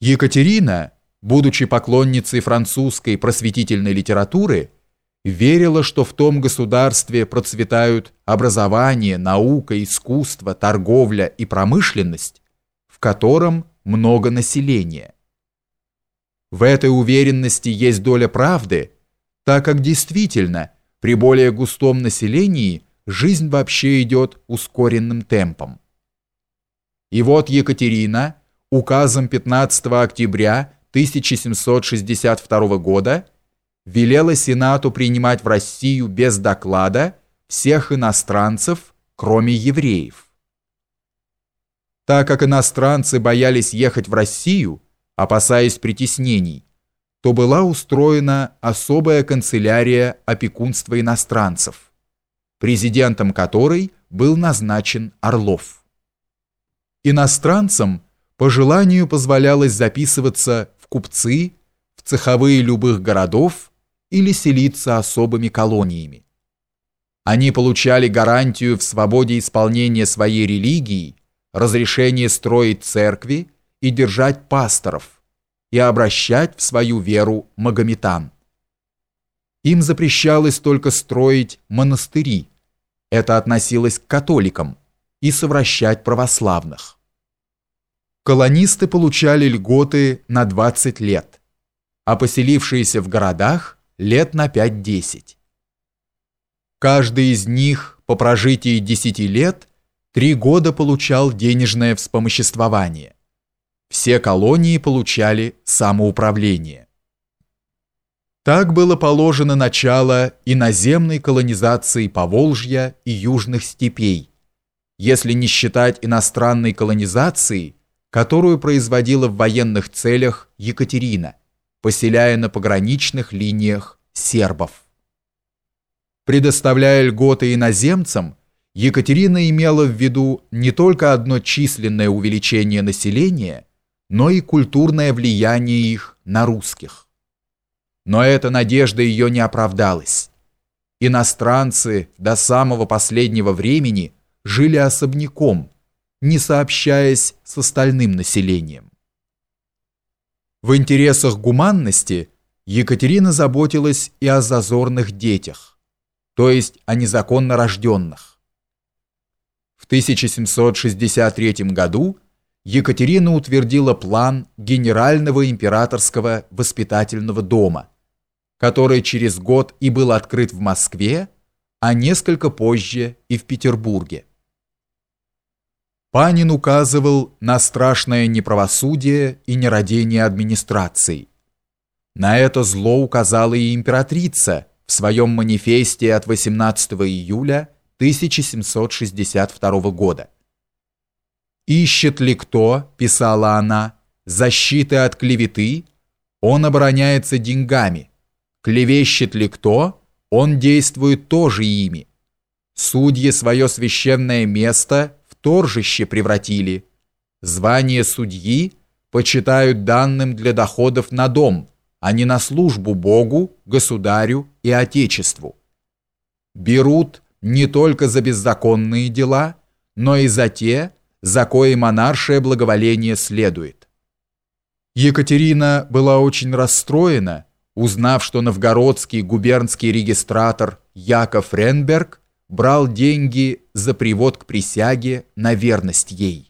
Екатерина, будучи поклонницей французской просветительной литературы, верила, что в том государстве процветают образование, наука, искусство, торговля и промышленность, в котором много населения. В этой уверенности есть доля правды, так как действительно при более густом населении жизнь вообще идет ускоренным темпом. И вот Екатерина указом 15 октября 1762 года велела Сенату принимать в Россию без доклада всех иностранцев, кроме евреев. Так как иностранцы боялись ехать в Россию, опасаясь притеснений, то была устроена особая канцелярия опекунства иностранцев, президентом которой был назначен Орлов. Иностранцам по желанию позволялось записываться в купцы, в цеховые любых городов или селиться особыми колониями. Они получали гарантию в свободе исполнения своей религии, разрешение строить церкви и держать пасторов и обращать в свою веру магометан. Им запрещалось только строить монастыри, это относилось к католикам, и совращать православных. Колонисты получали льготы на 20 лет, а поселившиеся в городах лет на 5-10. Каждый из них по прожитии 10 лет три года получал денежное вспомоществование. Все колонии получали самоуправление. Так было положено начало иноземной колонизации Поволжья и южных степей, если не считать иностранной колонизации, которую производила в военных целях Екатерина, поселяя на пограничных линиях сербов. Предоставляя льготы иноземцам, Екатерина имела в виду не только одно численное увеличение населения – но и культурное влияние их на русских. Но эта надежда ее не оправдалась. Иностранцы до самого последнего времени жили особняком, не сообщаясь с остальным населением. В интересах гуманности Екатерина заботилась и о зазорных детях, то есть о незаконно рожденных. В 1763 году Екатерина утвердила план Генерального императорского воспитательного дома, который через год и был открыт в Москве, а несколько позже и в Петербурге. Панин указывал на страшное неправосудие и нерадение администрации. На это зло указала и императрица в своем манифесте от 18 июля 1762 года. «Ищет ли кто, — писала она, — защиты от клеветы? Он обороняется деньгами. Клевещет ли кто? Он действует тоже ими. Судьи свое священное место торжище превратили. Звание судьи почитают данным для доходов на дом, а не на службу Богу, государю и Отечеству. Берут не только за беззаконные дела, но и за те, за кое монаршее благоволение следует. Екатерина была очень расстроена, узнав, что новгородский губернский регистратор Яков Ренберг брал деньги за привод к присяге на верность ей.